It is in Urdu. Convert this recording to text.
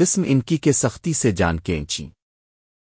قسم ان کی کے سختی سے جان کے انچی